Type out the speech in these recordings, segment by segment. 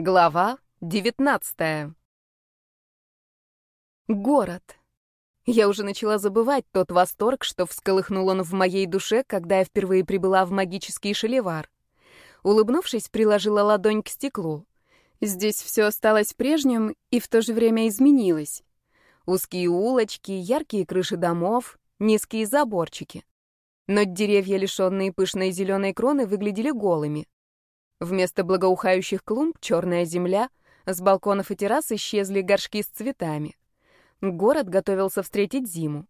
Глава 19 Город. Я уже начала забывать тот восторг, что всколыхнул он в моей душе, когда я впервые прибыла в магический шалевар. Улыбнувшись, приложила ладонь к стеклу. Здесь все осталось прежним и в то же время изменилось. Узкие улочки, яркие крыши домов, низкие заборчики. Но деревья, лишенные пышной зеленой кроны, выглядели голыми. Вместо благоухающих клумб — черная земля, с балконов и террас исчезли горшки с цветами. Город готовился встретить зиму.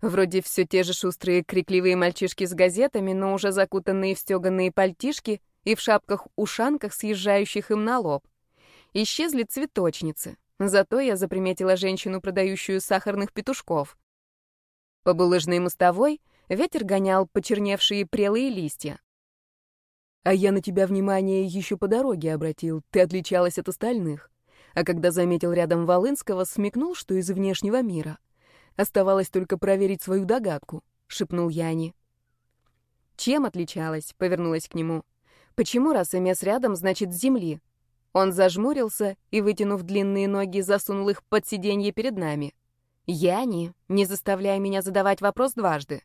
Вроде все те же шустрые крикливые мальчишки с газетами, но уже закутанные в стеганые пальтишки и в шапках-ушанках, съезжающих им на лоб. Исчезли цветочницы. Зато я заприметила женщину, продающую сахарных петушков. По булыжной мостовой ветер гонял почерневшие прелые листья. А я на тебя внимание еще по дороге обратил. Ты отличалась от остальных. А когда заметил рядом Волынского, смекнул, что из внешнего мира. Оставалось только проверить свою догадку, — шепнул Яни. Чем отличалась? — повернулась к нему. Почему раз Эмес рядом, значит, с земли? Он зажмурился и, вытянув длинные ноги, засунул их под сиденье перед нами. Яни, не заставляя меня задавать вопрос дважды.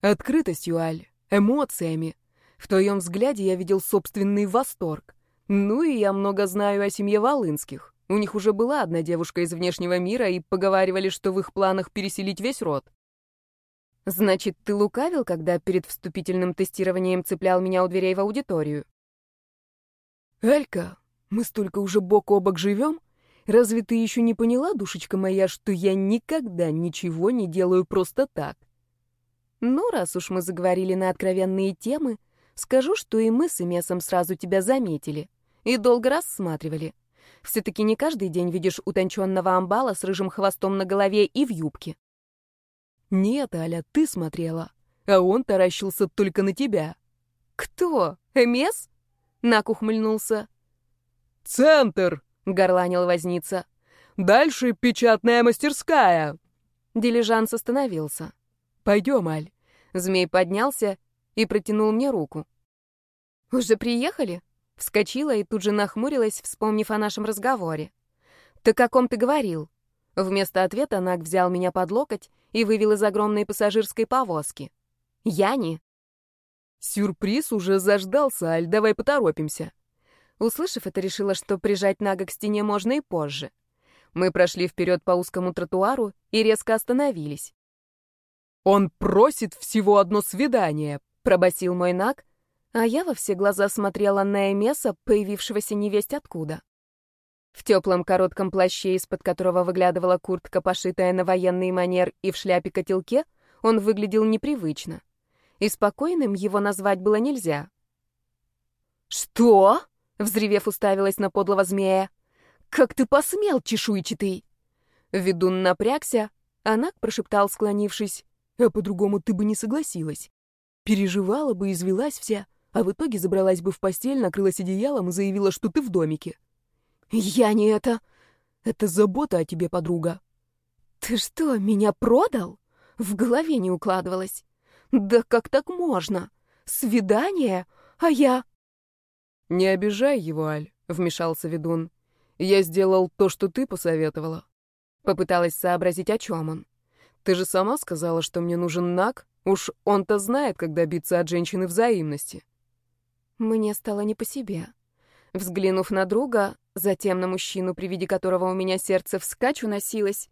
Открытостью, Аль, эмоциями, в твоем взгляде я видел собственный восторг. Ну и я много знаю о семье Волынских. У них уже была одна девушка из внешнего мира, и поговаривали, что в их планах переселить весь род. Значит, ты лукавил, когда перед вступительным тестированием цеплял меня у дверей в аудиторию? Элька, мы столько уже бок о бок живем. Разве ты еще не поняла, душечка моя, что я никогда ничего не делаю просто так? Ну, раз уж мы заговорили на откровенные темы, Скажу, что и мы с Эмесом сразу тебя заметили и долго рассматривали. Все-таки не каждый день видишь утонченного амбала с рыжим хвостом на голове и в юбке. Нет, Аля, ты смотрела, а он таращился только на тебя. Кто? Эмес? Нак ухмыльнулся. «Центр!» — горланил возница. «Дальше печатная мастерская!» Дилижанс остановился. «Пойдем, Аль». Змей поднялся и протянул мне руку. «Уже приехали?» Вскочила и тут же нахмурилась, вспомнив о нашем разговоре. «Ты о ком ты говорил?» Вместо ответа Наг взял меня под локоть и вывел из огромной пассажирской повозки. «Яни?» «Сюрприз уже заждался, Аль, давай поторопимся». Услышав это, решила, что прижать Нага к стене можно и позже. Мы прошли вперед по узкому тротуару и резко остановились. «Он просит всего одно свидание», пробасил мой наг, а я во все глаза смотрела на Эмеса, появившегося невесть откуда. В теплом коротком плаще, из-под которого выглядывала куртка, пошитая на военный манер, и в шляпе-котелке, он выглядел непривычно. И спокойным его назвать было нельзя. «Что?» — взревев, уставилась на подлого змея. «Как ты посмел, чешуйчатый?» Ведун напрягся, а Нак прошептал, склонившись. «А по-другому ты бы не согласилась. Переживала бы, извелась вся, а в итоге забралась бы в постель, накрылась одеялом и заявила, что ты в домике. Я не это. Это забота о тебе, подруга. Ты что, меня продал? В голове не укладывалось. Да как так можно? Свидание? А я... Не обижай его, Аль, вмешался ведун. Я сделал то, что ты посоветовала. Попыталась сообразить, о чем он. Ты же сама сказала, что мне нужен Нак, Уж он-то знает, как добиться от женщины взаимности. Мне стало не по себе. Взглянув на друга, затем на мужчину, при виде которого у меня сердце вскачь уносилось,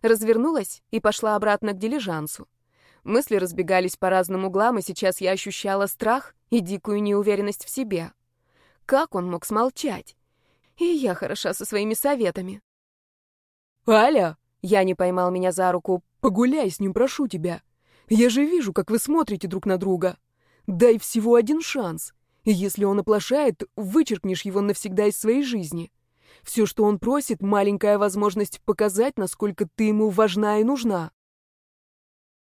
развернулась и пошла обратно к дилижансу. Мысли разбегались по разным углам, и сейчас я ощущала страх и дикую неуверенность в себе. Как он мог смолчать? И я хороша со своими советами. «Аля!» — я не поймал меня за руку. «Погуляй с ним, прошу тебя. Я же вижу, как вы смотрите друг на друга. Дай всего один шанс. И если он оплошает, вычеркнешь его навсегда из своей жизни. Все, что он просит, маленькая возможность показать, насколько ты ему важна и нужна.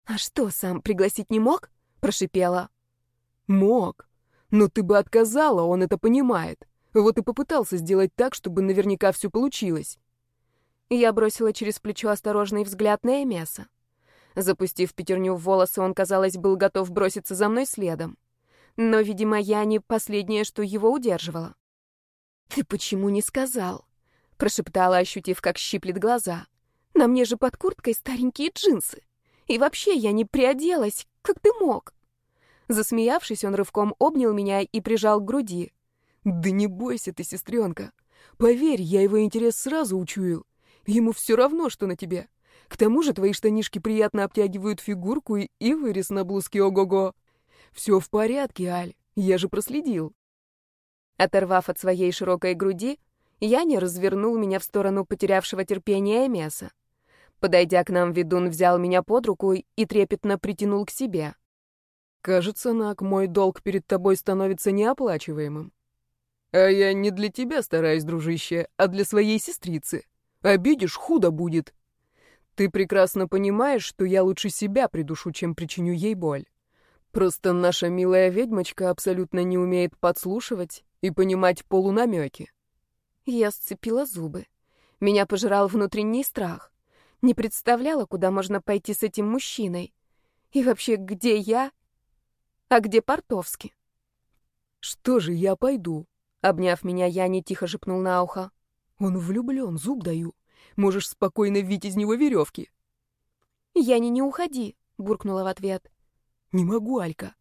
«А что, сам пригласить не мог?» — прошипела. «Мог. Но ты бы отказала, он это понимает. Вот и попытался сделать так, чтобы наверняка все получилось». Я бросила через плечо осторожный взгляд на Эмеса. Запустив пятерню в волосы, он, казалось, был готов броситься за мной следом. Но, видимо, я не последнее, что его удерживала. «Ты почему не сказал?» — прошептала, ощутив, как щиплет глаза. «На мне же под курткой старенькие джинсы. И вообще я не приоделась. Как ты мог?» Засмеявшись, он рывком обнял меня и прижал к груди. «Да не бойся ты, сестренка. Поверь, я его интерес сразу учуял. Ему все равно, что на тебе. К тому же твои штанишки приятно обтягивают фигурку и, и вырез на блузке ого-го. Все в порядке, Аль, я же проследил». Оторвав от своей широкой груди, Яня развернул меня в сторону потерявшего терпения мяса. Подойдя к нам, ведун взял меня под руку и трепетно притянул к себе. «Кажется, Нак, мой долг перед тобой становится неоплачиваемым. А я не для тебя стараюсь, дружище, а для своей сестрицы. Обидишь, худо будет. Ты прекрасно понимаешь, что я лучше себя придушу, чем причиню ей боль. Просто наша милая ведьмочка абсолютно не умеет подслушивать и понимать полунамеки. Я сцепила зубы. Меня пожирал внутренний страх. Не представляла, куда можно пойти с этим мужчиной. И вообще, где я, а где Портовский? «Что же, я пойду», — обняв меня, я не тихо шепнул на ухо. «Он влюблен, зуб даю. Можешь спокойно вить из него веревки». «Я не, не уходи», — буркнула в ответ. «Не могу, Алька.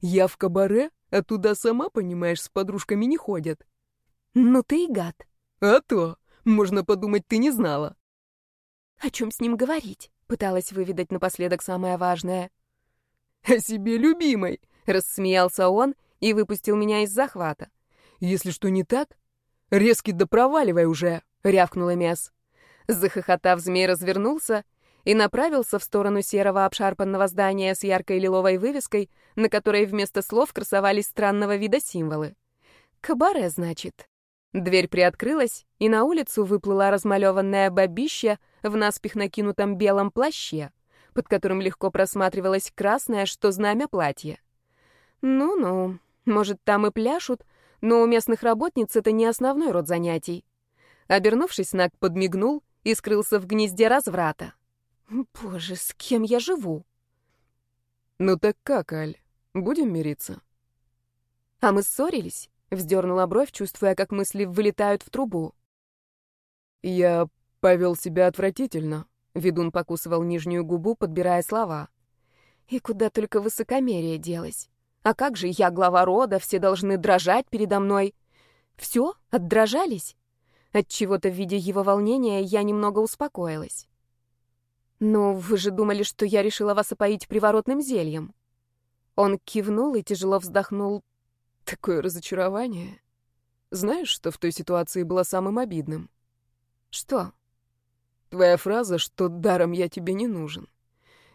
Я в кабаре, а туда, сама понимаешь, с подружками не ходят». «Ну ты и гад». «А то! Можно подумать, ты не знала». «О чем с ним говорить?» — пыталась выведать напоследок самое важное. «О себе любимой!» — рассмеялся он и выпустил меня из захвата. «Если что не так, резкий да проваливай уже!» — рявкнула Мяс. Захохотав, змей развернулся и направился в сторону серого обшарпанного здания с яркой лиловой вывеской, на которой вместо слов красовались странного вида символы. «Кабаре, значит». Дверь приоткрылась, и на улицу выплыла размалеванная бабища в наспех накинутом белом плаще, под которым легко просматривалось красное, что знамя платье. Ну-ну, может, там и пляшут, но у местных работниц это не основной род занятий. Обернувшись, Наг подмигнул и скрылся в гнезде разврата. Боже, с кем я живу? Ну так как, Аль, будем мириться? А мы ссорились? Вздернула бровь, чувствуя, как мысли вылетают в трубу. Я повел себя отвратительно. Ведун покусывал нижнюю губу, подбирая слова. И куда только высокомерие делось. А как же я глава рода, все должны дрожать передо мной. Все, отдрожались. От чего-то, видя его волнение, я немного успокоилась. «Ну, вы же думали, что я решила вас опоить приворотным зельем?» Он кивнул и тяжело вздохнул, Такое разочарование. Знаешь, что в той ситуации было самым обидным? Что? Твоя фраза, что даром я тебе не нужен.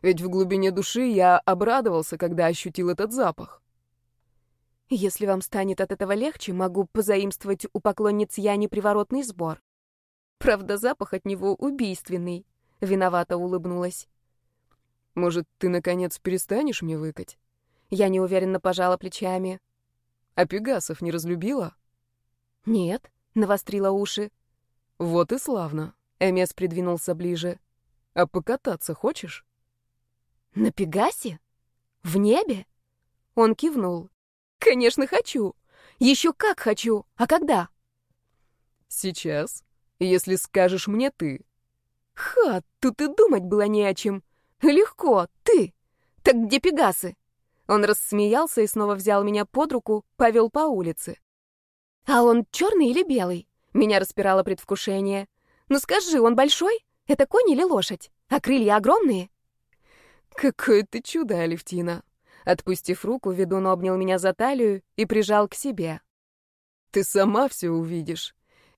Ведь в глубине души я обрадовался, когда ощутил этот запах. Если вам станет от этого легче, могу позаимствовать у поклонниц Яни приворотный сбор. Правда, запах от него убийственный. Виновато улыбнулась. Может, ты, наконец, перестанешь мне выкать? Я неуверенно пожала плечами. А Пегасов не разлюбила? Нет, навострила уши. Вот и славно. Эмес придвинулся ближе. А покататься хочешь? На Пегасе? В небе? Он кивнул. Конечно, хочу. Еще как хочу. А когда? Сейчас, если скажешь мне ты. Ха, тут и думать было не о чем. Легко, ты. Так где Пегасы? Он рассмеялся и снова взял меня под руку, повел по улице. «А он черный или белый?» Меня распирало предвкушение. «Ну скажи, он большой? Это конь или лошадь? А крылья огромные?» «Какое ты чудо, Алевтина!» Отпустив руку, ведун обнял меня за талию и прижал к себе. «Ты сама все увидишь.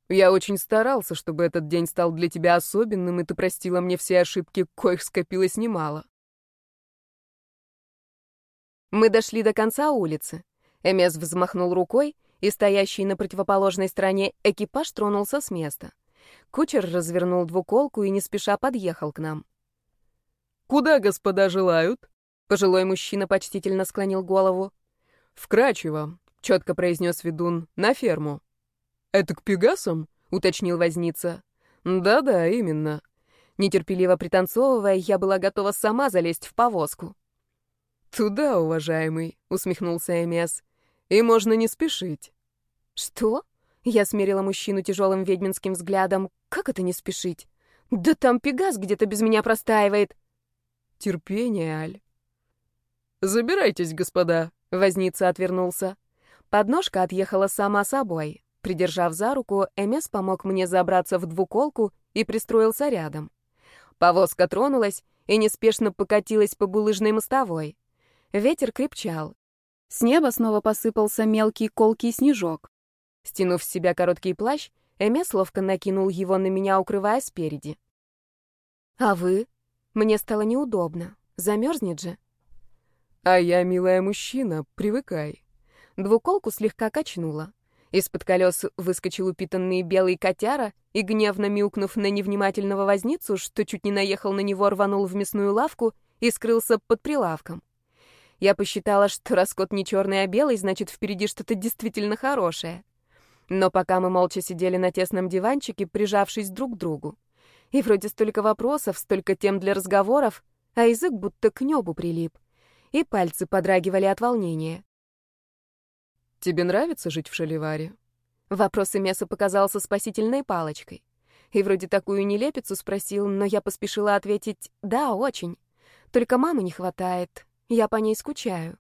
Я очень старался, чтобы этот день стал для тебя особенным, и ты простила мне все ошибки, коих скопилось немало. Мы дошли до конца улицы. Эмес взмахнул рукой, и стоящий на противоположной стороне экипаж тронулся с места. Кучер развернул двуколку и не спеша подъехал к нам. «Куда господа желают?» Пожилой мужчина почтительно склонил голову. «Вкрачиво», — четко произнес ведун, — «на ферму». «Это к Пегасам?» — уточнил возница. «Да-да, именно». Нетерпеливо пританцовывая, я была готова сама залезть в повозку. «Туда, уважаемый», — усмехнулся Эмес. «И можно не спешить». «Что?» Я смерила мужчину тяжелым ведьминским взглядом. Как это не спешить? Да там Пегас где-то без меня простаивает. Терпение, Аль. Забирайтесь, господа. Возница отвернулся. Подножка отъехала сама собой. Придержав за руку, Эмес помог мне забраться в двуколку и пристроился рядом. Повозка тронулась и неспешно покатилась по булыжной мостовой. Ветер крепчал. С неба снова посыпался мелкий колкий снежок. Стянув с себя короткий плащ, Эмес ловко накинул его на меня, укрывая спереди. «А вы?» Мне стало неудобно. Замерзнет же. «А я, милая мужчина, привыкай». Двуколку слегка качнула. Из-под колес выскочил упитанный белый котяра и, гневно мяукнув на невнимательного возницу, что чуть не наехал на него, рванул в мясную лавку и скрылся под прилавком. Я посчитала, что раскот не черный, а белый, значит, впереди что-то действительно хорошее. Но пока мы молча сидели на тесном диванчике, прижавшись друг к другу, и вроде столько вопросов, столько тем для разговоров, а язык будто к небу прилип, и пальцы подрагивали от волнения. «Тебе нравится жить в Шаливаре?» Вопрос Меса показался спасительной палочкой. И вроде такую нелепицу спросил, но я поспешила ответить «да, очень». Только мамы не хватает, я по ней скучаю.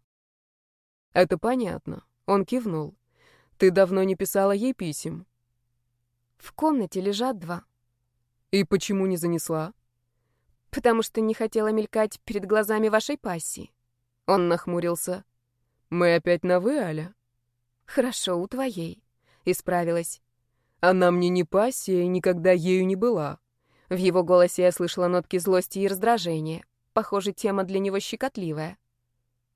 «Это понятно», — он кивнул. «Ты давно не писала ей писем?» «В комнате лежат два». «И почему не занесла?» «Потому что не хотела мелькать перед глазами вашей пассии». Он нахмурился. «Мы опять на «вы», Аля?» Хорошо, у твоей. Исправилась. Она мне не пассия и никогда ею не была. В его голосе я слышала нотки злости и раздражения. Похоже, тема для него щекотливая.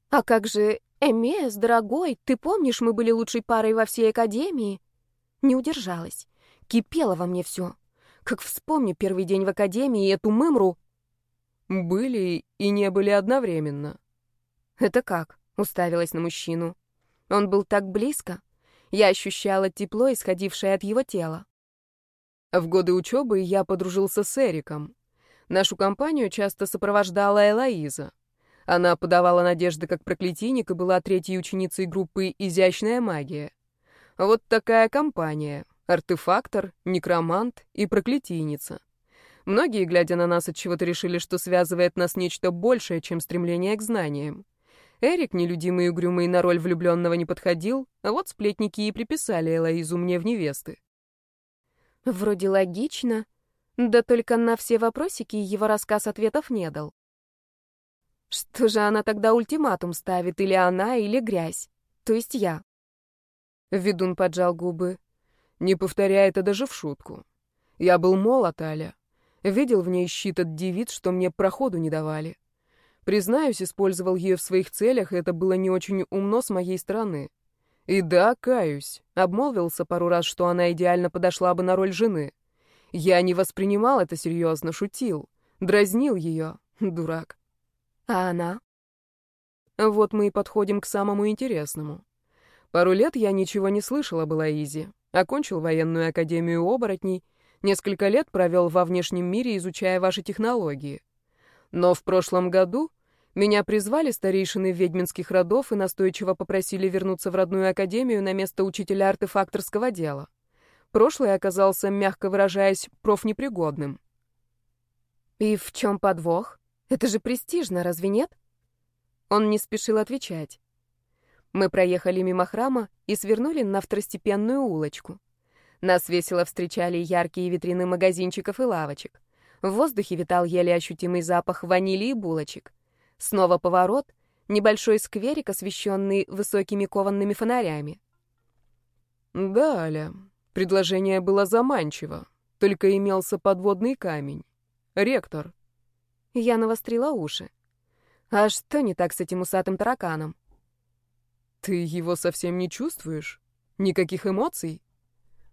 А как же Эмес, дорогой, ты помнишь, мы были лучшей парой во всей академии? Не удержалась. Кипело во мне все. Как вспомню первый день в академии и эту мымру. Были и не были одновременно. Это как? Уставилась на мужчину. Он был так близко. Я ощущала тепло, исходившее от его тела. В годы учебы я подружился с Эриком. Нашу компанию часто сопровождала Элоиза. Она подавала надежды как проклятийник и была третьей ученицей группы «Изящная магия». Вот такая компания. Артефактор, некромант и проклятийница. Многие, глядя на нас, от чего-то решили, что связывает нас нечто большее, чем стремление к знаниям. Эрик, нелюдимый и угрюмый, на роль влюбленного не подходил, а вот сплетники и приписали Элоизу мне в невесты. Вроде логично, да только на все вопросики его рассказ ответов не дал. Что же она тогда ультиматум ставит, или она, или грязь? То есть я. Ведун поджал губы. Не повторяй это даже в шутку. Я был молод, Аля. Видел в ней щит от девиц, что мне проходу не давали. Признаюсь, использовал ее в своих целях, и это было не очень умно с моей стороны. И да, каюсь, обмолвился пару раз, что она идеально подошла бы на роль жены. Я не воспринимал это серьезно, шутил, дразнил ее, дурак. А она? Вот мы и подходим к самому интересному. Пару лет я ничего не слышала об Лоизе. Окончил военную академию оборотней, несколько лет провел во внешнем мире, изучая ваши технологии. Но в прошлом году меня призвали старейшины ведьминских родов и настойчиво попросили вернуться в родную академию на место учителя артефакторского дела. Прошлый оказался, мягко выражаясь, профнепригодным. «И в чем подвох? Это же престижно, разве нет?» Он не спешил отвечать. Мы проехали мимо храма и свернули на второстепенную улочку. Нас весело встречали яркие витрины магазинчиков и лавочек. В воздухе витал еле ощутимый запах ванили и булочек. Снова поворот, небольшой скверик, освещенный высокими кованными фонарями. Да, Аля, предложение было заманчиво, только имелся подводный камень. Ректор. Я навострила уши. А что не так с этим усатым тараканом? Ты его совсем не чувствуешь? Никаких эмоций?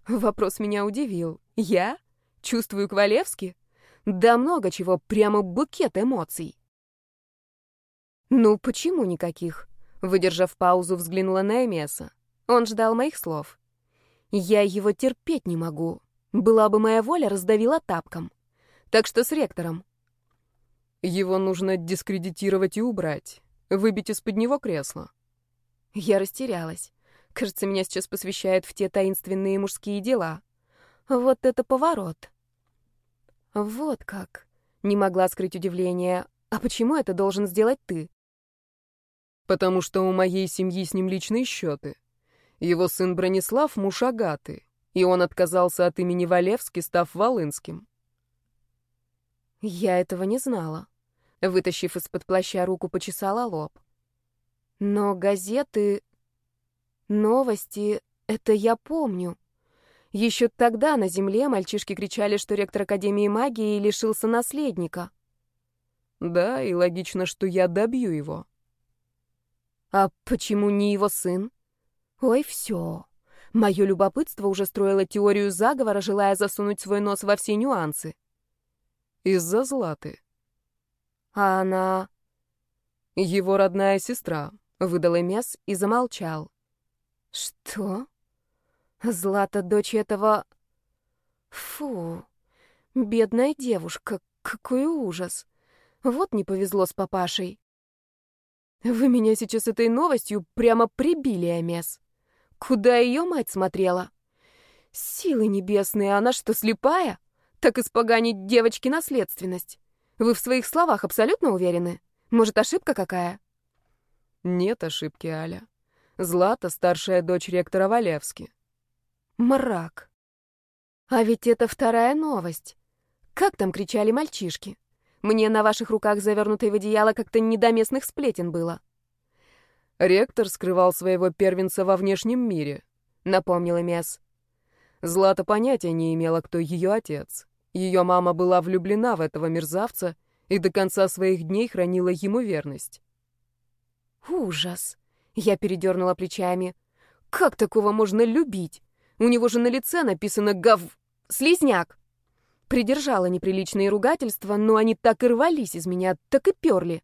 Вопрос меня удивил. Я? Чувствую Квалевски? Да много чего, прямо букет эмоций. «Ну, почему никаких?» Выдержав паузу, взглянула на Эмеса. Он ждал моих слов. «Я его терпеть не могу. Была бы моя воля, раздавила тапком. Так что с ректором». «Его нужно дискредитировать и убрать. Выбить из-под него кресло». Я растерялась. Кажется, меня сейчас посвящают в те таинственные мужские дела. Вот это поворот. Вот как. Не могла скрыть удивление. А почему это должен сделать ты? Потому что у моей семьи с ним личные счеты. Его сын Бронислав — муж Агаты, и он отказался от имени Валевски, став Волынским. Я этого не знала. Вытащив из-под плаща руку, почесала лоб. Но газеты, новости — это я помню. Еще тогда на земле мальчишки кричали, что ректор Академии магии лишился наследника. Да, и логично, что я добью его. А почему не его сын? Ой, все. Мое любопытство уже строило теорию заговора, желая засунуть свой нос во все нюансы. Из-за Златы. А она... Его родная сестра, выдал Эмес и замолчал. Что? Злата дочь этого... Фу, бедная девушка, какой ужас. Вот не повезло с папашей. Вы меня сейчас этой новостью прямо прибили, Эмес. Куда ее мать смотрела? Силы небесные, она что, слепая? Так испоганить девочке наследственность. Вы в своих словах абсолютно уверены? Может, ошибка какая? Нет ошибки, Аля. Злата — старшая дочь ректора Валевски. Мрак. А ведь это вторая новость. Как там кричали мальчишки? Мне на ваших руках завернутой в одеяло как-то не до местных сплетен было. Ректор скрывал своего первенца во внешнем мире, напомнил Мес. Злата понятия не имела, кто ее отец. Ее мама была влюблена в этого мерзавца и до конца своих дней хранила ему верность. Ужас. Я передернула плечами. Как такого можно любить? У него же на лице написано «гав... слизняк». Придержала неприличные ругательства, но они так и рвались из меня, так и перли.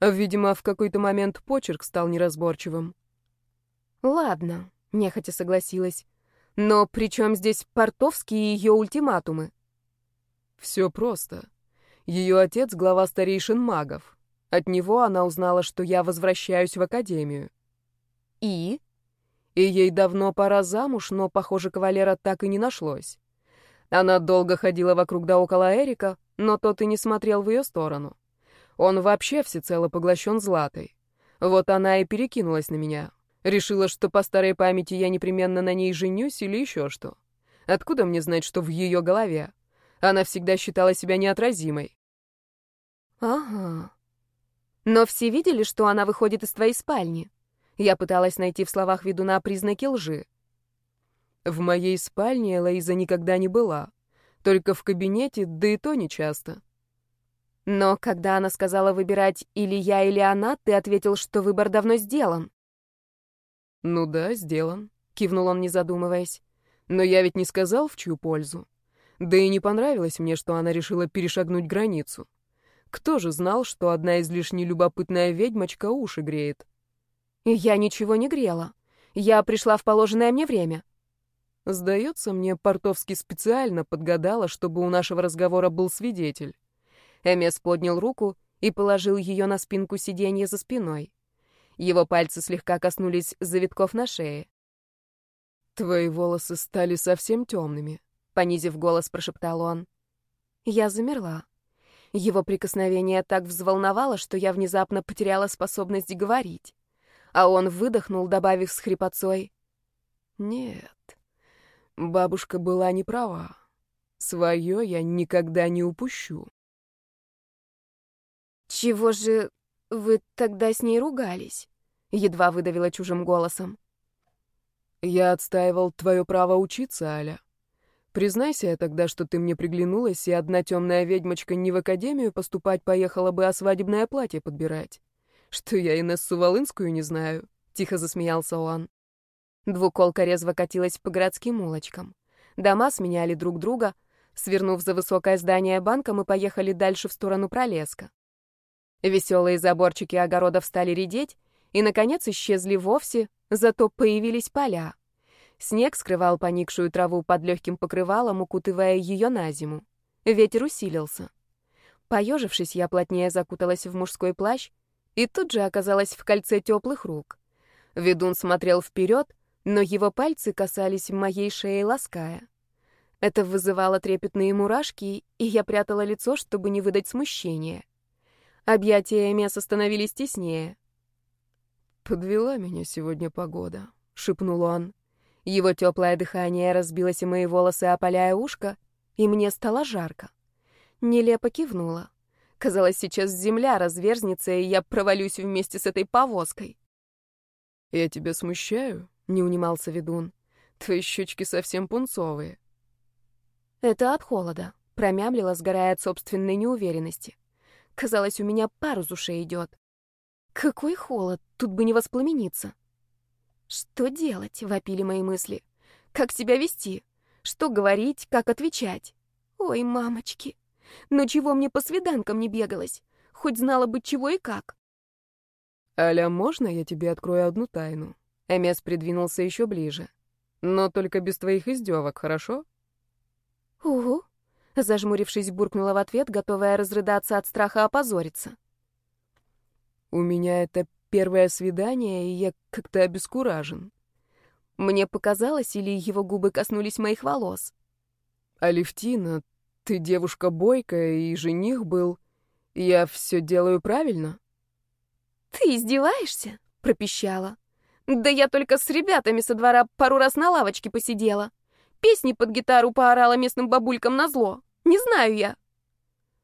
Видимо, в какой-то момент почерк стал неразборчивым. Ладно, нехотя согласилась. Но при чем здесь Портовский и ее ультиматумы? Все просто. Ее отец — глава старейшин магов. От него она узнала, что я возвращаюсь в академию. И? И ей давно пора замуж, но, похоже, кавалера так и не нашлось. Она долго ходила вокруг да около Эрика, но тот и не смотрел в ее сторону. Он вообще всецело поглощен Златой. Вот она и перекинулась на меня, Решила, что по старой памяти я непременно на ней женюсь или еще что. Откуда мне знать, что в ее голове? Она всегда считала себя неотразимой. Ага. Но все видели, что она выходит из твоей спальни? Я пыталась найти в словах ведуна признаки лжи. В моей спальне Лоиза никогда не была. Только в кабинете, да и то нечасто. Но когда она сказала выбирать или я, или она, ты ответил, что выбор давно сделан. «Ну да, сделан», — кивнул он, не задумываясь. «Но я ведь не сказал, в чью пользу. Да и не понравилось мне, что она решила перешагнуть границу. Кто же знал, что одна излишне любопытная ведьмочка уши греет?» «Я ничего не грела. Я пришла в положенное мне время». Сдается мне, Портовский специально подгадала, чтобы у нашего разговора был свидетель. Эмес поднял руку и положил ее на спинку сиденья за спиной. Его пальцы слегка коснулись завитков на шее. «Твои волосы стали совсем темными», — понизив голос, прошептал он. Я замерла. Его прикосновение так взволновало, что я внезапно потеряла способность говорить. А он выдохнул, добавив с хрипотцой. «Нет, бабушка была не права. Свое я никогда не упущу». «Чего же вы тогда с ней ругались?» едва выдавила чужим голосом. Я отстаивал твое право учиться, Аля. Признайся я тогда, что ты мне приглянулась, и одна темная ведьмочка не в академию поступать поехала бы, а свадебное платье подбирать. Что я Инессу Волынскую не знаю, — тихо засмеялся он. Двуколка резво катилась по городским улочкам. Дома сменяли друг друга. Свернув за высокое здание банка, мы поехали дальше в сторону пролеска. Веселые заборчики огородов стали редеть, и, наконец, исчезли вовсе, зато появились поля. Снег скрывал поникшую траву под легким покрывалом, укутывая ее на зиму. Ветер усилился. Поежившись, я плотнее закуталась в мужской плащ и тут же оказалась в кольце теплых рук. Ведун смотрел вперед, но его пальцы касались моей шеи, лаская. Это вызывало трепетные мурашки, и я прятала лицо, чтобы не выдать смущения. Объятия Меса становились теснее. «Подвела меня сегодня погода», — шепнул он. Его теплое дыхание разбилось и мои волосы, опаляя ушко, и мне стало жарко. Нелепо кивнула. Казалось, сейчас земля разверзнется, и я провалюсь вместе с этой повозкой. «Я тебя смущаю?» — не унимался ведун. «Твои щечки совсем пунцовые». «Это от холода», — промямлила, сгорая от собственной неуверенности. Казалось, у меня пар из ушей идет. Какой холод, тут бы не воспламениться. Что делать, вопили мои мысли. Как себя вести? Что говорить, как отвечать? Ой, мамочки. Но чего мне по свиданкам не бегалось? Хоть знала бы чего и как. «Аля, можно я тебе открою одну тайну?» Эмес придвинулся еще ближе. «Но только без твоих издевок, хорошо?» «Угу», — зажмурившись, буркнула в ответ, готовая разрыдаться от страха опозориться. «У меня это первое свидание, и я как-то обескуражен». Мне показалось, или его губы коснулись моих волос. «Алевтина, ты девушка бойкая, и жених был. Я все делаю правильно?» «Ты издеваешься?» — пропищала. «Да я только с ребятами со двора пару раз на лавочке посидела. Песни под гитару поорала местным бабулькам на зло. Не знаю я».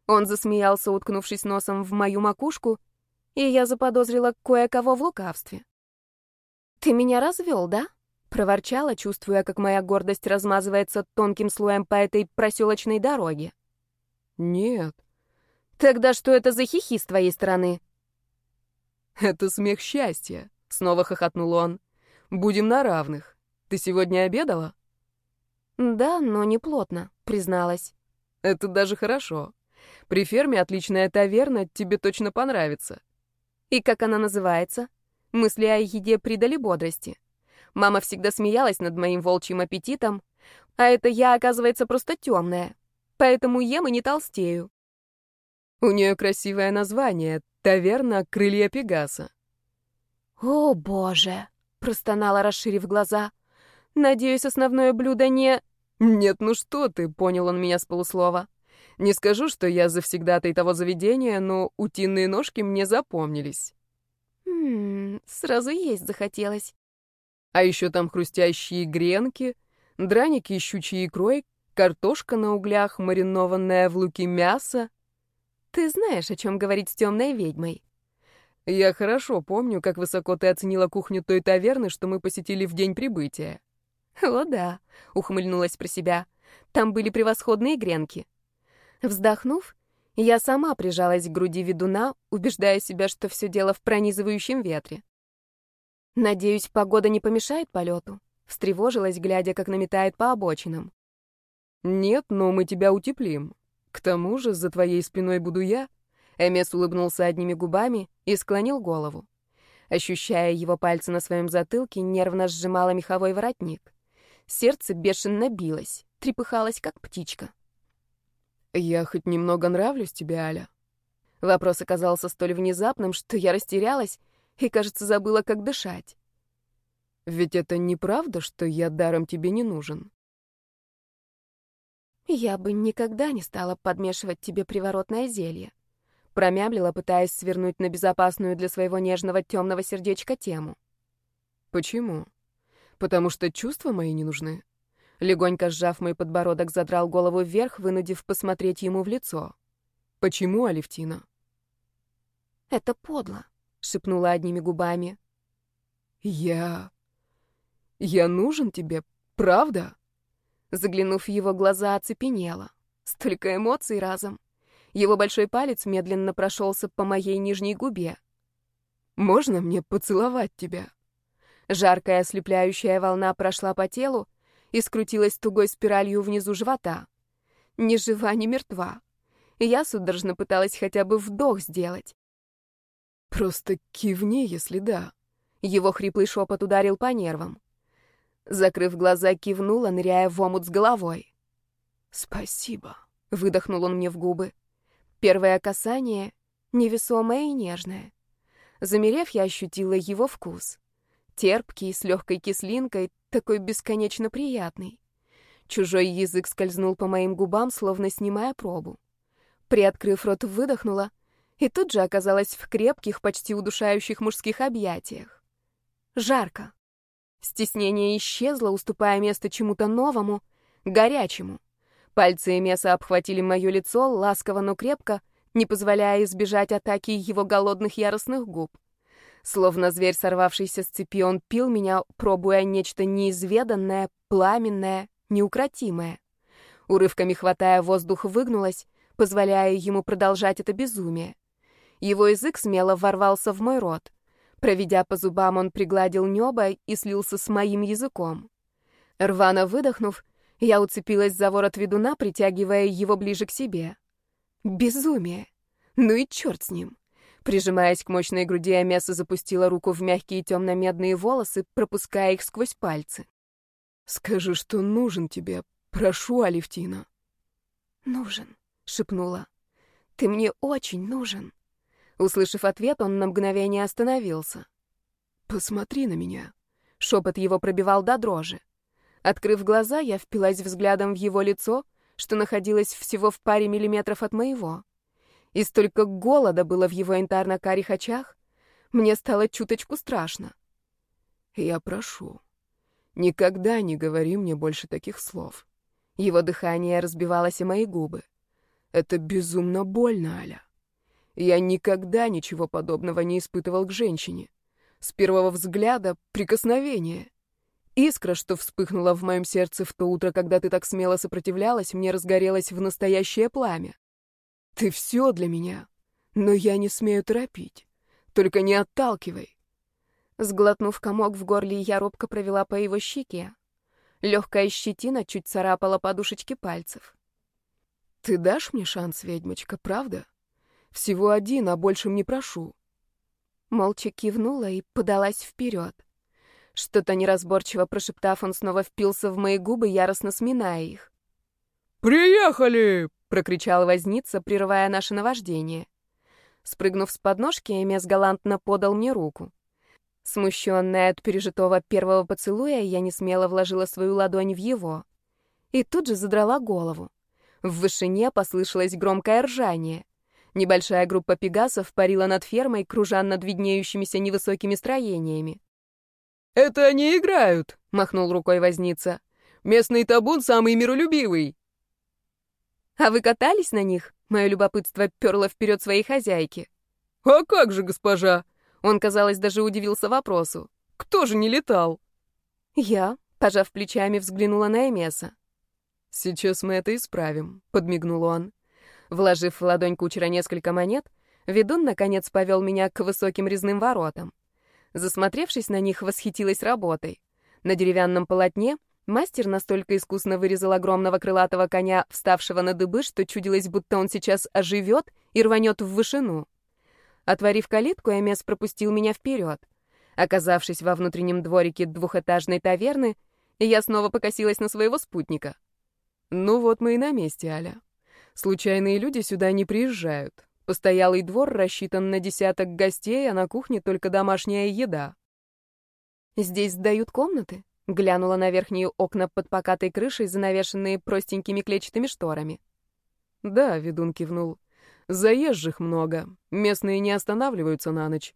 Он засмеялся, уткнувшись носом в мою макушку, и я заподозрила кое-кого в лукавстве. «Ты меня развел, да?» — проворчала, чувствуя, как моя гордость размазывается тонким слоем по этой проселочной дороге. «Нет». «Тогда что это за хихи с твоей стороны?» «Это смех счастья», — снова хохотнул он. «Будем на равных. Ты сегодня обедала?» «Да, но не плотно», — призналась. «Это даже хорошо. При ферме отличная таверна, тебе точно понравится». «И как она называется?» Мысли о еде придали бодрости. Мама всегда смеялась над моим волчьим аппетитом, а это я, оказывается, просто темная. Поэтому ем и не толстею. У нее красивое название — «Таверна Крылья Пегаса». «О, боже!» — простонала, расширив глаза. «Надеюсь, основное блюдо не...» «Нет, ну что ты!» — понял он меня с полуслова. «Не скажу, что я завсегдатай того заведения, но утиные ножки мне запомнились». «Ммм, сразу есть захотелось». А еще там хрустящие гренки, драники с щучьей икрой, картошка на углях, маринованное в луке мясо, ты знаешь, о чем говорить с темной ведьмой. Я хорошо помню, как высоко ты оценила кухню той таверны, что мы посетили в день прибытия. О, да, ухмыльнулась про себя. Там были превосходные гренки. Вздохнув, я сама прижалась к груди ведуна, убеждая себя, что все дело в пронизывающем ветре. Надеюсь, погода не помешает полету. Встревожилась, глядя, как наметает по обочинам. Нет, но мы тебя утеплим. К тому же за твоей спиной буду я. Эмес улыбнулся одними губами и склонил голову. Ощущая его пальцы на своем затылке, нервно сжимала меховой воротник. Сердце бешено билось, трепыхалось, как птичка. «Я хоть немного нравлюсь тебе, Аля?» Вопрос оказался столь внезапным, что я растерялась и, кажется, забыла, как дышать. «Ведь это неправда, что я даром тебе не нужен?» «Я бы никогда не стала подмешивать тебе приворотное зелье», промямлила, пытаясь свернуть на безопасную для своего нежного темного сердечка тему. «Почему? Потому что чувства мои не нужны?» Легонько сжав мой подбородок, задрал голову вверх, вынудив посмотреть ему в лицо. «Почему, Алевтина?» «Это подло», — шепнула одними губами. «Я... я нужен тебе, правда?» Заглянув в его глаза, оцепенела. Столько эмоций разом. Его большой палец медленно прошелся по моей нижней губе. «Можно мне поцеловать тебя?» Жаркая ослепляющая волна прошла по телу и скрутилась тугой спиралью внизу живота. Ни жива, ни мертва. Я судорожно пыталась хотя бы вдох сделать. «Просто кивни, если да». Его хриплый шепот ударил по нервам. Закрыв глаза, кивнула, ныряя в омут с головой. «Спасибо», — выдохнул он мне в губы. Первое касание — невесомое и нежное. Замерев, я ощутила его вкус. Терпкий, с легкой кислинкой, такой бесконечно приятный. Чужой язык скользнул по моим губам, словно снимая пробу. Приоткрыв рот, выдохнула, и тут же оказалась в крепких, почти удушающих мужских объятиях. Жарко. Стеснение исчезло, уступая место чему-то новому, горячему. Пальцы Эмеса обхватили мое лицо, ласково, но крепко, не позволяя избежать атаки его голодных яростных губ. Словно зверь, сорвавшийся с цепи, он пил меня, пробуя нечто неизведанное, пламенное, неукротимое. Урывками хватая воздух, выгнулась, позволяя ему продолжать это безумие. Его язык смело ворвался в мой рот. Проведя по зубам, он пригладил небо и слился с моим языком. Рвано выдохнув, я уцепилась за ворот ведуна, притягивая его ближе к себе. Безумие! Ну и черт с ним! Прижимаясь к мощной груди, Амеса запустила руку в мягкие темно-медные волосы, пропуская их сквозь пальцы. «Скажи, что нужен тебе. Прошу, Алевтина». «Нужен», — шепнула. «Ты мне очень нужен». Услышав ответ, он на мгновение остановился. «Посмотри на меня». Шепот его пробивал до дрожи. Открыв глаза, я впилась взглядом в его лицо, что находилось всего в паре миллиметров от моего. И столько голода было в его янтарно-карих очах, мне стало чуточку страшно. «Я прошу, никогда не говори мне больше таких слов». Его дыхание разбивалось о мои губы. «Это безумно больно, Аля. Я никогда ничего подобного не испытывал к женщине. С первого взгляда — прикосновение. Искра, что вспыхнула в моем сердце в то утро, когда ты так смело сопротивлялась, мне разгорелась в настоящее пламя. Ты все для меня, но я не смею торопить. Только не отталкивай. Сглотнув комок в горле, я робко провела по его щеке. Легкая щетина чуть царапала подушечки пальцев. Ты дашь мне шанс, ведьмочка, правда? Всего один, а большим не прошу. Молча кивнула и подалась вперед. Что-то неразборчиво прошептав, он снова впился в мои губы, яростно сминая их. «Приехали!» — прокричал возница, прерывая наше наваждение. Спрыгнув с подножки, Эмес галантно подал мне руку. Смущенная от пережитого первого поцелуя, я не смело вложила свою ладонь в его. И тут же задрала голову. В вышине послышалось громкое ржание. Небольшая группа пегасов парила над фермой, кружа над виднеющимися невысокими строениями. «Это они играют!» — махнул рукой возница. «Местный табун самый миролюбивый!» «А вы катались на них?» — мое любопытство перло вперед своей хозяйки. «А как же, госпожа?» Он, казалось, даже удивился вопросу. «Кто же не летал?» «Я», — пожав плечами, взглянула на Эмеса. «Сейчас мы это исправим», — подмигнул он. Вложив в ладонь кучера несколько монет, ведун, наконец, повел меня к высоким резным воротам. Засмотревшись на них, восхитилась работой. На деревянном полотне мастер настолько искусно вырезал огромного крылатого коня, вставшего на дыбы, что чудилось, будто он сейчас оживет и рванет в вышину. Отворив калитку, Эмес пропустил меня вперед. Оказавшись во внутреннем дворике двухэтажной таверны, я снова покосилась на своего спутника. «Ну вот мы и на месте, Аля. Случайные люди сюда не приезжают. Постоялый двор рассчитан на десяток гостей, а на кухне только домашняя еда. «Здесь сдают комнаты?» — глянула на верхние окна под покатой крышей, занавешенные простенькими клетчатыми шторами. «Да», — ведун кивнул. «Заезжих много. Местные не останавливаются на ночь».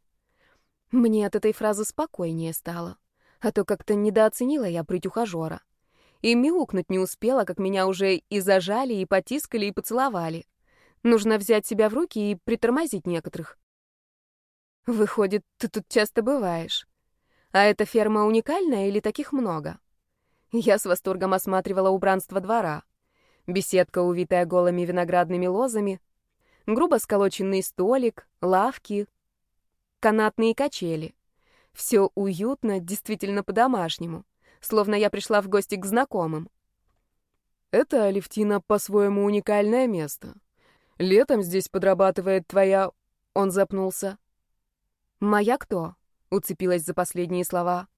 Мне от этой фразы спокойнее стало, а то как-то недооценила я прыть ухажера и мяукнуть не успела, как меня уже и зажали, и потискали, и поцеловали. Нужно взять себя в руки и притормозить некоторых. Выходит, ты тут часто бываешь. А эта ферма уникальная или таких много? Я с восторгом осматривала убранство двора. Беседка, увитая голыми виноградными лозами, грубо сколоченный столик, лавки, канатные качели. Все уютно, действительно по-домашнему словно я пришла в гости к знакомым. Это, Алевтина, по-своему уникальное место. Летом здесь подрабатывает твоя... Он запнулся. «Моя кто?» — уцепилась за последние слова.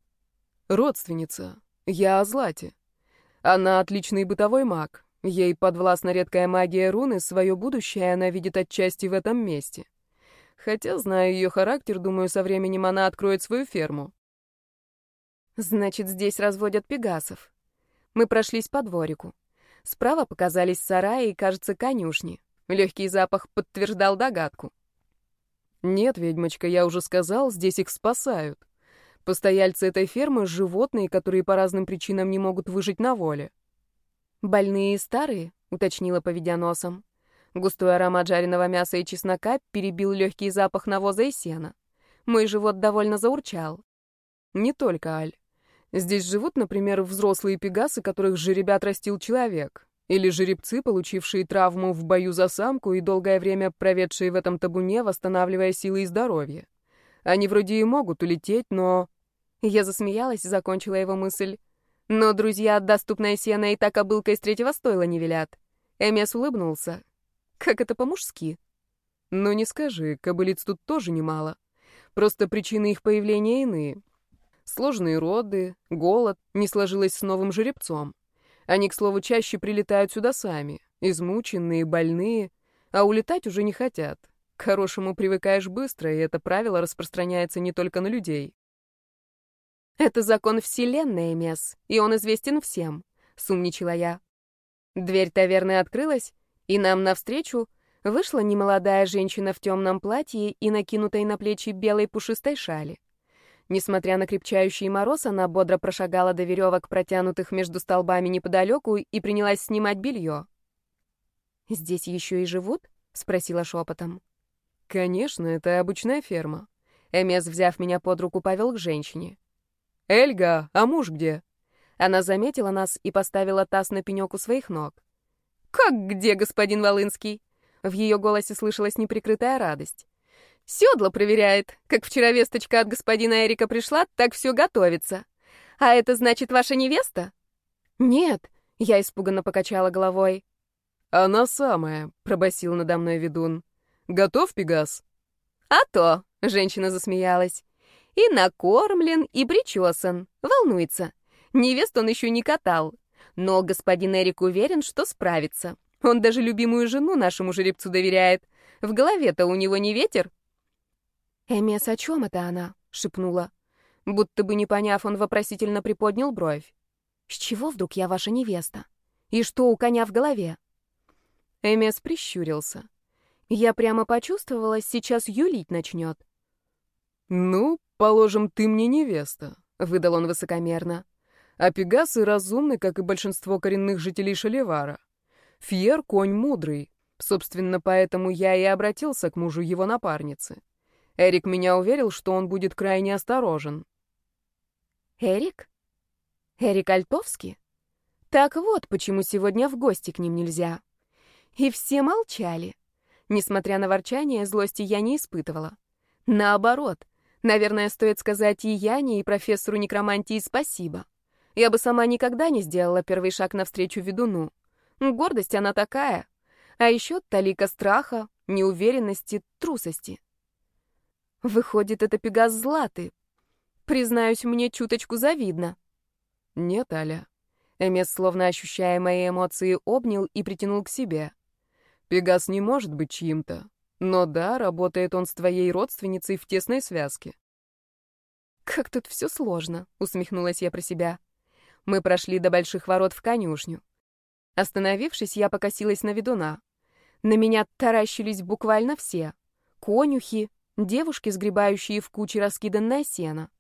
«Родственница. Я о Злате. Она отличный бытовой маг. Ей подвластна редкая магия руны, свое будущее она видит отчасти в этом месте. Хотя, зная ее характер, думаю, со временем она откроет свою ферму. Значит, здесь разводят пегасов. Мы прошлись по дворику. Справа показались сараи и, кажется, конюшни. Легкий запах подтверждал догадку. «Нет, ведьмочка, я уже сказал, здесь их спасают. Постояльцы этой фермы — животные, которые по разным причинам не могут выжить на воле». «Больные и старые?» — уточнила, поведя носом. Густой аромат жареного мяса и чеснока перебил легкий запах навоза и сена. Мой живот довольно заурчал. «Не только, Аль. Здесь живут, например, взрослые пегасы, которых жеребят растил человек, или жеребцы, получившие травму в бою за самку и долгое время проведшие в этом табуне, восстанавливая силы и здоровье. Они вроде и могут улететь, но...» Я засмеялась и закончила его мысль. «Но друзья доступное сено и так обылкой с третьего стойла не велят». Эмес улыбнулся. «Как это по-мужски?» «Ну не скажи, кобылиц тут тоже немало. Просто причины их появления иные. Сложные роды, голод, не сложилось с новым жеребцом. Они, к слову, чаще прилетают сюда сами, измученные, больные, а улетать уже не хотят. К хорошему привыкаешь быстро, и это правило распространяется не только на людей. «Это закон Вселенной, Мес, и он известен всем», — сумничала я. Дверь таверны открылась, и нам навстречу вышла немолодая женщина в темном платье и накинутой на плечи белой пушистой шали. Несмотря на крепчающий мороз, она бодро прошагала до веревок, протянутых между столбами неподалеку, и принялась снимать белье. «Здесь еще и живут?» — спросила шепотом. «Конечно, это обычная ферма». Эмес, взяв меня под руку, повел к женщине. «Эльга, а муж где?» Она заметила нас и поставила таз на пенек у своих ног. «Как где, господин Волынский?» В ее голосе слышалась неприкрытая радость. Седло проверяет. Как вчера весточка от господина Эрика пришла, так все готовится. А это значит ваша невеста? Нет, я испуганно покачала головой. Она самая, пробасил надо мной ведун. Готов, Пегас? А то, женщина засмеялась. И накормлен, и причесан. Волнуется. Невест он еще не катал. Но господин Эрик уверен, что справится. Он даже любимую жену нашему жеребцу доверяет. В голове-то у него не ветер. «Эмес, о чем это она?» — шепнула. Будто бы не поняв, он вопросительно приподнял бровь. «С чего вдруг я ваша невеста? И что у коня в голове?» Эмес прищурился. Я прямо почувствовала, сейчас юлить начнет. «Ну, положим, ты мне невеста», — выдал он высокомерно. «А пегасы разумны, как и большинство коренных жителей Шаливара. Фьер — конь мудрый. Собственно, поэтому я и обратился к мужу его напарницы. Эрик меня уверил, что он будет крайне осторожен. Эрик? Эрик Альтовский? Так вот, почему сегодня в гости к ним нельзя. И все молчали. Несмотря на ворчание, злости я не испытывала. Наоборот, наверное, стоит сказать и Яне, и профессору некромантии спасибо. Я бы сама никогда не сделала первый шаг навстречу ведуну. Гордость она такая. А еще талика страха, неуверенности, трусости. Выходит, это Пегас Златы. Признаюсь, мне чуточку завидно. Нет, Аля. Эмес, словно ощущая мои эмоции, обнял и притянул к себе. Пегас не может быть чьим-то. Но да, работает он с твоей родственницей в тесной связке. «Как тут все сложно», — усмехнулась я про себя. Мы прошли до больших ворот в конюшню. Остановившись, я покосилась на ведуна. На меня таращились буквально все. Конюхи, девушки, сгребающие в куче раскиданное сено.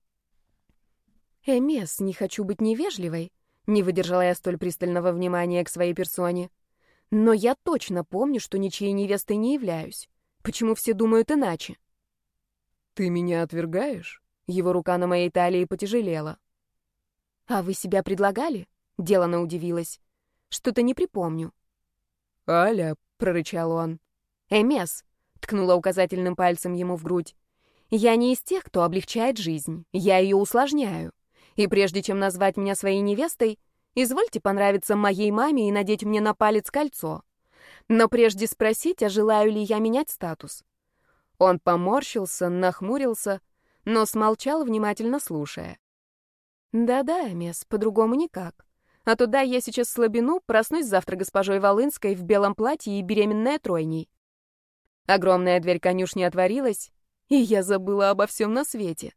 «Эмес, не хочу быть невежливой», — не выдержала я столь пристального внимания к своей персоне. «Но я точно помню, что ничьей невестой не являюсь. Почему все думают иначе?» «Ты меня отвергаешь?» Его рука на моей талии потяжелела. «А вы себя предлагали?» — делано удивилась. «Что-то не припомню». «Аля», — прорычал он. «Эмес, ткнула указательным пальцем ему в грудь. Я не из тех, кто облегчает жизнь. Я ее усложняю. И прежде чем назвать меня своей невестой, извольте понравиться моей маме и надеть мне на палец кольцо. Но прежде спросить, а желаю ли я менять статус. Он поморщился, нахмурился, но смолчал, внимательно слушая. «Да-да, мисс, по-другому никак. А туда я сейчас слабину, проснусь завтра госпожой Волынской в белом платье и беременная тройней. Огромная дверь конюшни отворилась, и я забыла обо всем на свете.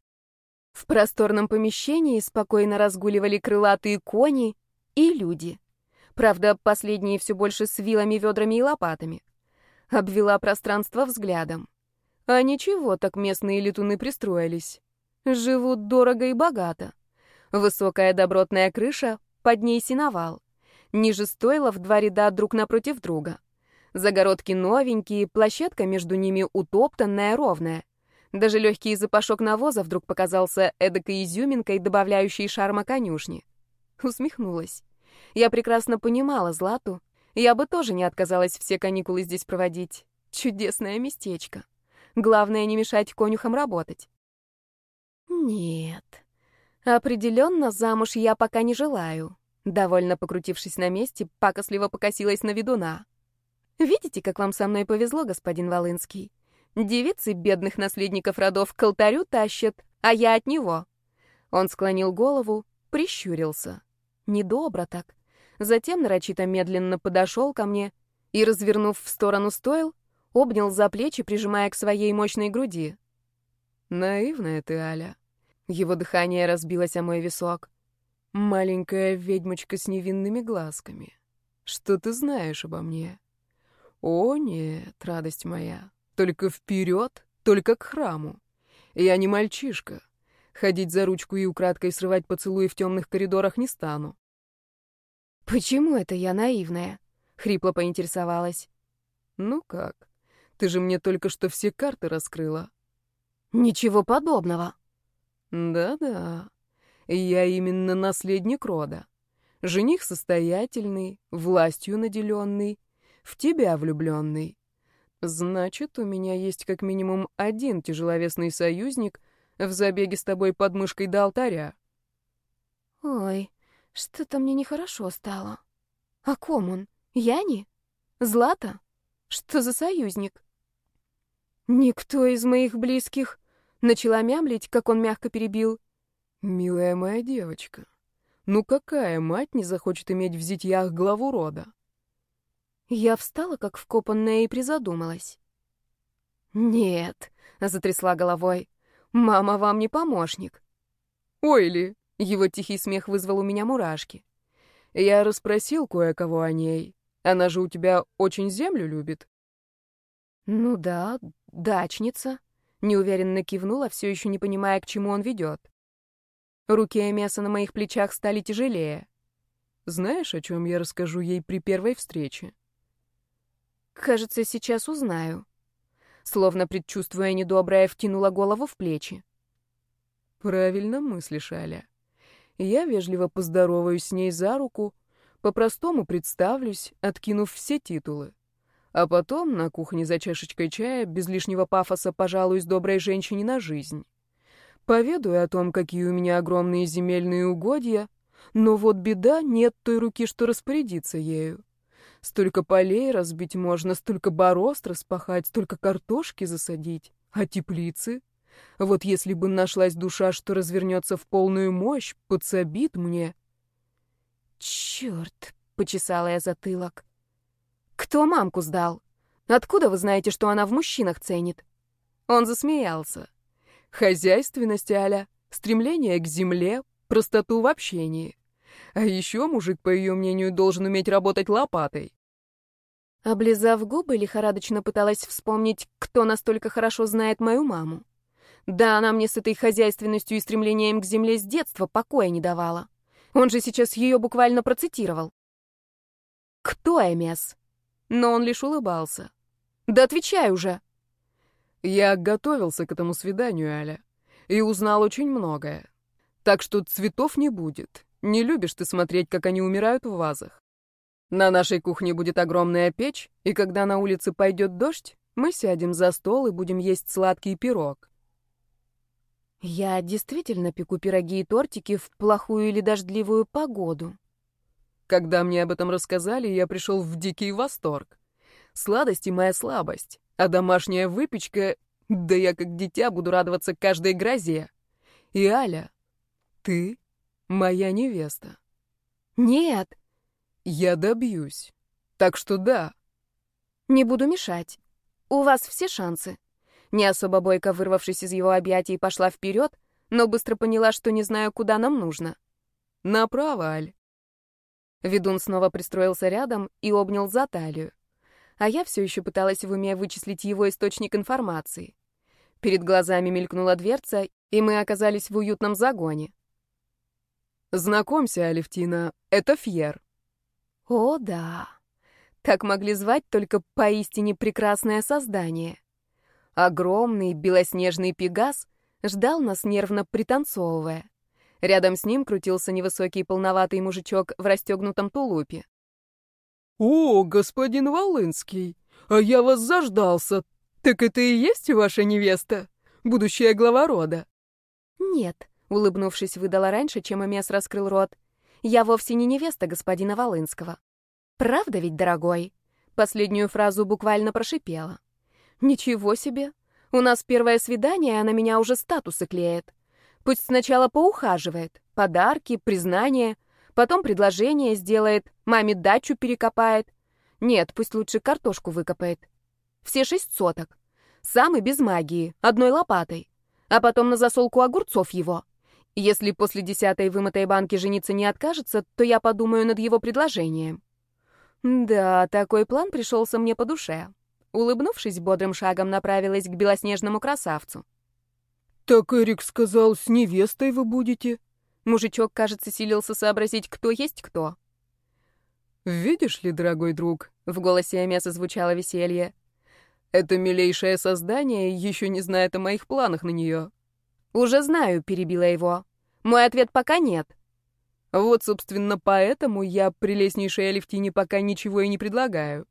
В просторном помещении спокойно разгуливали крылатые кони и люди. Правда, последние все больше с вилами, ведрами и лопатами. Обвела пространство взглядом. А ничего, так местные летуны пристроились. Живут дорого и богато. Высокая добротная крыша, под ней синовал. Ниже стойла в два ряда друг напротив друга. Загородки новенькие, площадка между ними утоптанная, ровная. Даже легкий запашок навоза вдруг показался эдакой изюминкой, добавляющей шарма конюшни. Усмехнулась. Я прекрасно понимала Злату. Я бы тоже не отказалась все каникулы здесь проводить. Чудесное местечко. Главное, не мешать конюхам работать. Нет. Определенно, замуж я пока не желаю. Довольно покрутившись на месте, пакосливо покосилась на ведуна. Видите, как вам со мной повезло, господин Волынский? Девицы бедных наследников родов к алтарю тащат, а я от него. Он склонил голову, прищурился. Недобро так. Затем нарочито медленно подошел ко мне и, развернув в сторону стоил, обнял за плечи, прижимая к своей мощной груди. «Наивная ты, Аля». Его дыхание разбилось о мой висок. «Маленькая ведьмочка с невинными глазками. Что ты знаешь обо мне?» «О, нет, радость моя, только вперед, только к храму. Я не мальчишка. Ходить за ручку и украдкой срывать поцелуи в темных коридорах не стану». «Почему это я наивная?» — хрипло поинтересовалась. «Ну как? Ты же мне только что все карты раскрыла. Ничего подобного. Да-да. Я именно наследник рода. Жених состоятельный, властью наделенный, в тебя влюбленный. Значит, у меня есть как минимум один тяжеловесный союзник в забеге с тобой под мышкой до алтаря. Ой, что-то мне нехорошо стало. А ком он? Яни? Злата? Что за союзник? «Никто из моих близких...» Начала мямлить, как он мягко перебил. «Милая моя девочка, ну какая мать не захочет иметь в зятьях главу рода?» Я встала, как вкопанная, и призадумалась. «Нет», — затрясла головой, — «мама вам не помощник». «Ой ли!» — его тихий смех вызвал у меня мурашки. «Я расспросил кое-кого о ней. Она же у тебя очень землю любит». «Ну да, дачница», — неуверенно кивнула, все еще не понимая, к чему он ведет. Руки Эмеса на моих плечах стали тяжелее. «Знаешь, о чем я расскажу ей при первой встрече?» «Кажется, сейчас узнаю». Словно предчувствуя недоброе, втянула голову в плечи. «Правильно мыслишь, Аля. Я вежливо поздороваюсь с ней за руку, по-простому представлюсь, откинув все титулы. А потом на кухне за чашечкой чая без лишнего пафоса пожалуюсь доброй женщине на жизнь. Поведаю о том, какие у меня огромные земельные угодья, но вот беда, нет той руки, что распорядиться ею. Столько полей разбить можно, столько борозд распахать, столько картошки засадить. А теплицы? Вот если бы нашлась душа, что развернется в полную мощь, подсобит мне. Черт, почесала я затылок. «Кто мамку сдал? Откуда вы знаете, что она в мужчинах ценит?» Он засмеялся. «Хозяйственность, Аля, стремление к земле, простоту в общении. А еще мужик, по ее мнению, должен уметь работать лопатой». Облизав губы, лихорадочно пыталась вспомнить, кто настолько хорошо знает мою маму. Да, она мне с этой хозяйственностью и стремлением к земле с детства покоя не давала. Он же сейчас ее буквально процитировал. «Кто Эмес?» но он лишь улыбался. «Да отвечай уже!» «Я готовился к этому свиданию, Аля, и узнал очень многое. Так что цветов не будет. Не любишь ты смотреть, как они умирают в вазах. На нашей кухне будет огромная печь, и когда на улице пойдет дождь, мы сядем за стол и будем есть сладкий пирог». «Я действительно пеку пироги и тортики в плохую или дождливую погоду», когда мне об этом рассказали, я пришел в дикий восторг. Сладости — моя слабость, а домашняя выпечка... Да я как дитя буду радоваться каждой грозе. И Аля, ты моя невеста. Нет. Я добьюсь. Так что да. Не буду мешать. У вас все шансы. Не особо бойко вырвавшись из его объятий, пошла вперед, но быстро поняла, что не знаю, куда нам нужно. «Направо, Аль». Ведун снова пристроился рядом и обнял за талию. А я все еще пыталась в уме вычислить его источник информации. Перед глазами мелькнула дверца, и мы оказались в уютном загоне. «Знакомься, Алевтина, это Фьер». «О, да. Так могли звать только поистине прекрасное создание. Огромный белоснежный пегас ждал нас, нервно пританцовывая. Рядом с ним крутился невысокий полноватый мужичок в расстегнутом тулупе. «О, господин Волынский, а я вас заждался. Так это и есть ваша невеста? Будущая глава рода?» «Нет», — улыбнувшись, выдала раньше, чем Эмес раскрыл рот. «Я вовсе не невеста господина Волынского. Правда ведь, дорогой?» Последнюю фразу буквально прошипела. «Ничего себе! У нас первое свидание, а на меня уже статусы клеит. Пусть сначала поухаживает, подарки, признание, потом предложение сделает, маме дачу перекопает. Нет, пусть лучше картошку выкопает. Все шесть соток. Сам и без магии, одной лопатой. А потом на засолку огурцов его. Если после десятой вымытой банки жениться не откажется, то я подумаю над его предложением. Да, такой план пришелся мне по душе. Улыбнувшись, бодрым шагом направилась к белоснежному красавцу. «Так Эрик сказал, с невестой вы будете?» Мужичок, кажется, силился сообразить, кто есть кто. «Видишь ли, дорогой друг?» — в голосе Амеса звучало веселье. «Это милейшее создание еще не знает о моих планах на нее». «Уже знаю», — перебила его. «Мой ответ пока нет». «Вот, собственно, поэтому я прелестнейшей Алевтине пока ничего и не предлагаю».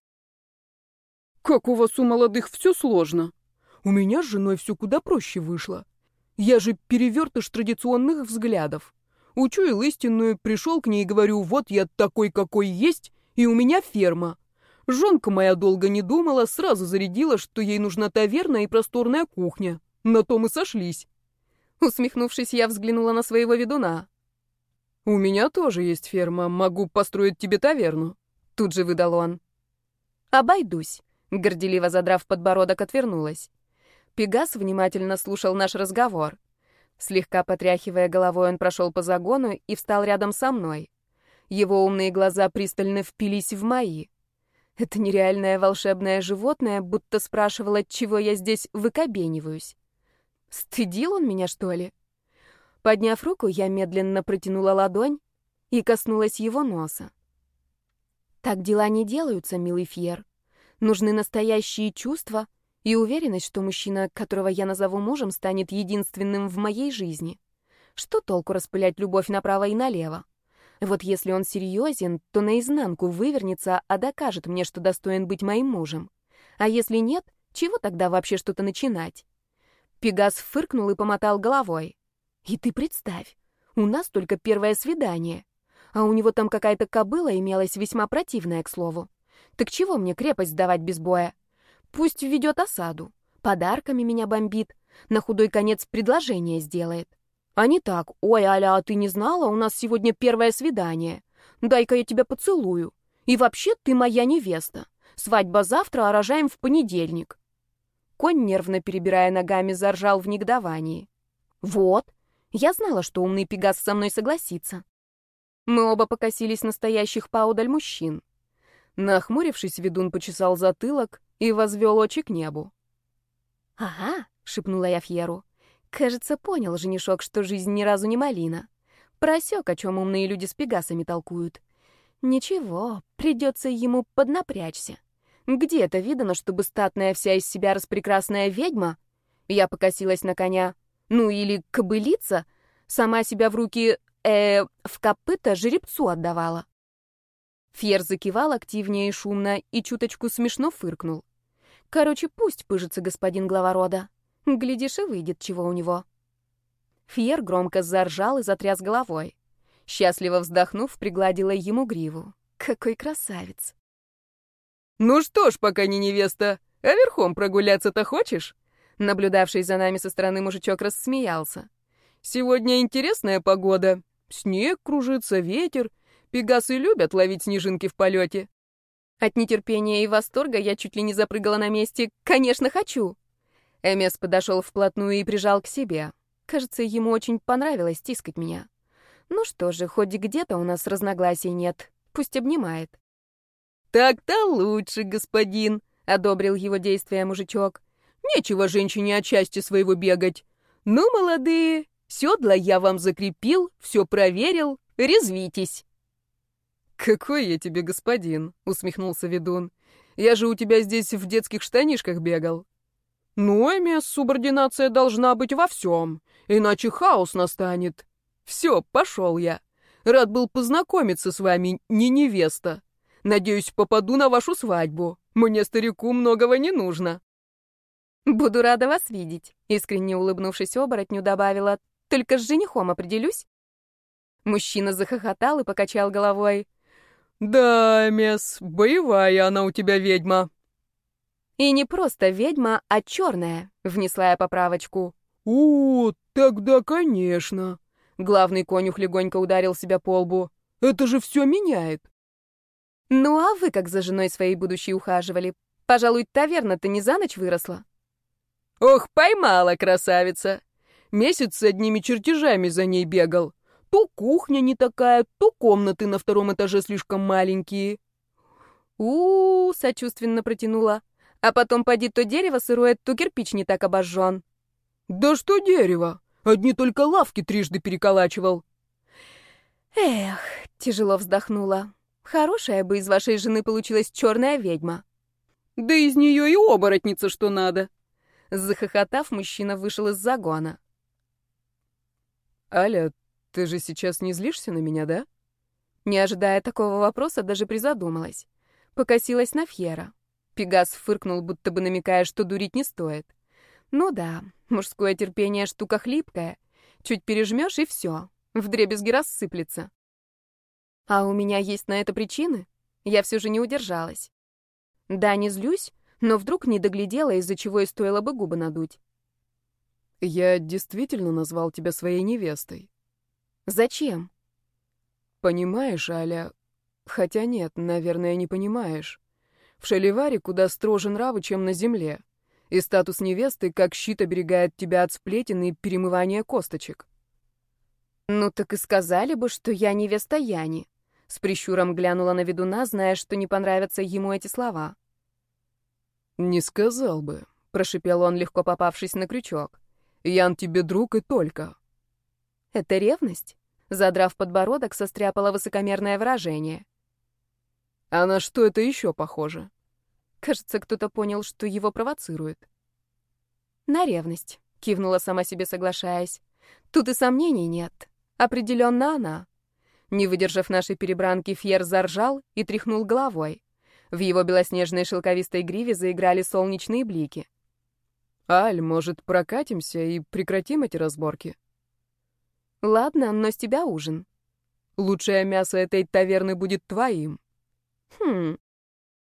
«Как у вас у молодых все сложно. У меня с женой все куда проще вышло. Я же перевертыш традиционных взглядов. Учуял истинную, пришел к ней и говорю, вот я такой, какой есть, и у меня ферма. Жонка моя долго не думала, сразу зарядила, что ей нужна таверна и просторная кухня. На том и сошлись. Усмехнувшись, я взглянула на своего ведуна. «У меня тоже есть ферма, могу построить тебе таверну», — тут же выдал он. «Обойдусь», — горделиво задрав подбородок, отвернулась. Пегас внимательно слушал наш разговор. Слегка потряхивая головой, он прошел по загону и встал рядом со мной. Его умные глаза пристально впились в мои. Это нереальное волшебное животное будто спрашивало, чего я здесь выкобениваюсь. Стыдил он меня, что ли? Подняв руку, я медленно протянула ладонь и коснулась его носа. Так дела не делаются, милый Фьер. Нужны настоящие чувства и уверенность, что мужчина, которого я назову мужем, станет единственным в моей жизни. Что толку распылять любовь направо и налево? Вот если он серьезен, то наизнанку вывернется, а докажет мне, что достоин быть моим мужем. А если нет, чего тогда вообще что-то начинать? Пегас фыркнул и помотал головой. И ты представь, у нас только первое свидание. А у него там какая-то кобыла имелась весьма противная, к слову. Так чего мне крепость сдавать без боя? Пусть введет осаду, подарками меня бомбит, на худой конец предложение сделает. А не так, ой, Аля, а ты не знала, у нас сегодня первое свидание. Дай-ка я тебя поцелую. И вообще ты моя невеста. Свадьба завтра, а рожаем в понедельник. Конь, нервно перебирая ногами, заржал в негодовании. Вот, я знала, что умный Пегас со мной согласится. Мы оба покосились настоящих поодаль мужчин. Нахмурившись, ведун почесал затылок, и возвел очи к небу. «Ага», — шепнула я Фьеру. «Кажется, понял женишок, что жизнь ни разу не малина. Просек, о чем умные люди с пегасами толкуют. Ничего, придется ему поднапрячься. Где это видано, чтобы статная вся из себя распрекрасная ведьма? Я покосилась на коня. Ну или кобылица сама себя в руки, э, в копыта жеребцу отдавала. Фьер закивал активнее и шумно и чуточку смешно фыркнул. Короче, пусть пыжится господин глава рода. Глядишь, и выйдет чего у него. Фьер громко заржал и затряс головой. Счастливо вздохнув, пригладила ему гриву. Какой красавец. «Ну что ж, пока не невеста, а верхом прогуляться-то хочешь?» Наблюдавший за нами со стороны мужичок рассмеялся. «Сегодня интересная погода. Снег кружится, ветер, Пегасы любят ловить снежинки в полете. От нетерпения и восторга я чуть ли не запрыгала на месте. Конечно, хочу. Эмес подошел вплотную и прижал к себе. Кажется, ему очень понравилось тискать меня. Ну что же, хоть где-то у нас разногласий нет. Пусть обнимает. «Так-то лучше, господин», — одобрил его действия мужичок. «Нечего женщине от счастья своего бегать. Ну, молодые, седла я вам закрепил, все проверил, резвитесь». «Какой я тебе господин?» — усмехнулся ведун. «Я же у тебя здесь в детских штанишках бегал». «Ну, Эмис, субординация должна быть во всем, иначе хаос настанет. Все, пошел я. Рад был познакомиться с вами, не невеста. Надеюсь, попаду на вашу свадьбу. Мне, старику, многого не нужно». «Буду рада вас видеть», — искренне улыбнувшись оборотню, добавила. «Только с женихом определюсь». Мужчина захохотал и покачал головой. «Да, мисс, боевая она у тебя ведьма». «И не просто ведьма, а черная», — внесла я поправочку. «О, тогда, конечно». Главный конюх легонько ударил себя по лбу. «Это же все меняет». «Ну а вы как за женой своей будущей ухаживали? Пожалуй, таверна-то не за ночь выросла?» «Ох, поймала красавица! Месяц с одними чертежами за ней бегал. То кухня не такая, то комнаты на втором этаже слишком маленькие». «У-у-у», сочувственно протянула. А потом поди то дерево сырое, то кирпич не так обожжен. Да что дерево? Одни только лавки трижды переколачивал. Эх, тяжело вздохнула. Хорошая бы из вашей жены получилась черная ведьма. Да из нее и оборотница что надо. Захохотав, мужчина вышел из загона. Аля, ты же сейчас не злишься на меня, да? Не ожидая такого вопроса, даже призадумалась. Покосилась на Фьера. Пегас фыркнул, будто бы намекая, что дурить не стоит. Ну да, мужское терпение штука хлипкая. Чуть пережмешь и все, вдребезги рассыплется. А у меня есть на это причины? Я все же не удержалась. Да, не злюсь, но вдруг не доглядела, из-за чего и стоило бы губы надуть. Я действительно назвал тебя своей невестой. Зачем? Понимаешь, Аля... Хотя нет, наверное, не понимаешь. В Шаливаре куда строже нравы, чем на земле. И статус невесты как щит оберегает тебя от сплетен и перемывания косточек. Ну так и сказали бы, что я невеста Яни. С прищуром глянула на ведуна, зная, что не понравятся ему эти слова. «Не сказал бы», — прошипел он, легко попавшись на крючок. «Ян тебе друг и только». «Это ревность?» Задрав подбородок, состряпала высокомерное выражение. А на что это еще похоже? Кажется, кто-то понял, что его провоцирует. На ревность, кивнула сама себе, соглашаясь. Тут и сомнений нет. Определенно она. Не выдержав нашей перебранки, Фьер заржал и тряхнул головой. В его белоснежной шелковистой гриве заиграли солнечные блики. «Аль, может, прокатимся и прекратим эти разборки?» «Ладно, но с тебя ужин». «Лучшее мясо этой таверны будет твоим». Хм.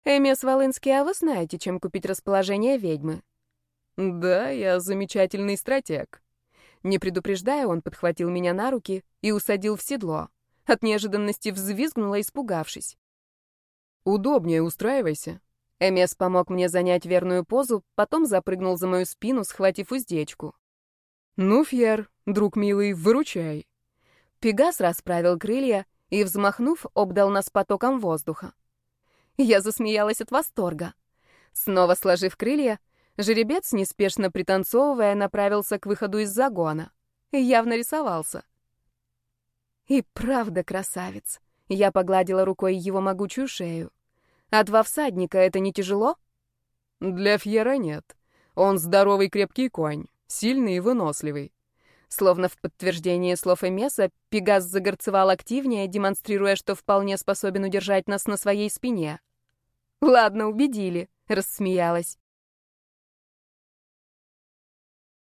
Эмес Волынский, а вы знаете, чем купить расположение ведьмы? Да, я замечательный стратег. Не предупреждая, он подхватил меня на руки и усадил в седло. От неожиданности взвизгнула, испугавшись. Удобнее устраивайся. Эмес помог мне занять верную позу, потом запрыгнул за мою спину, схватив уздечку. «Ну, Фьер, друг милый, выручай». Пегас расправил крылья и, взмахнув, обдал нас потоком воздуха. Я засмеялась от восторга. Снова сложив крылья, жеребец, неспешно пританцовывая, направился к выходу из загона. Явно рисовался. И правда красавец. Я погладила рукой его могучую шею. А два всадника — это не тяжело? Для Фьера нет. Он здоровый крепкий конь, сильный и выносливый. Словно в подтверждение слов Эмеса, Пегас загорцевал активнее, демонстрируя, что вполне способен удержать нас на своей спине. «Ладно, убедили», — рассмеялась.